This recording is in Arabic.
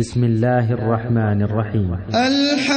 بسم الله الرحمن الرحيم. الحاقة.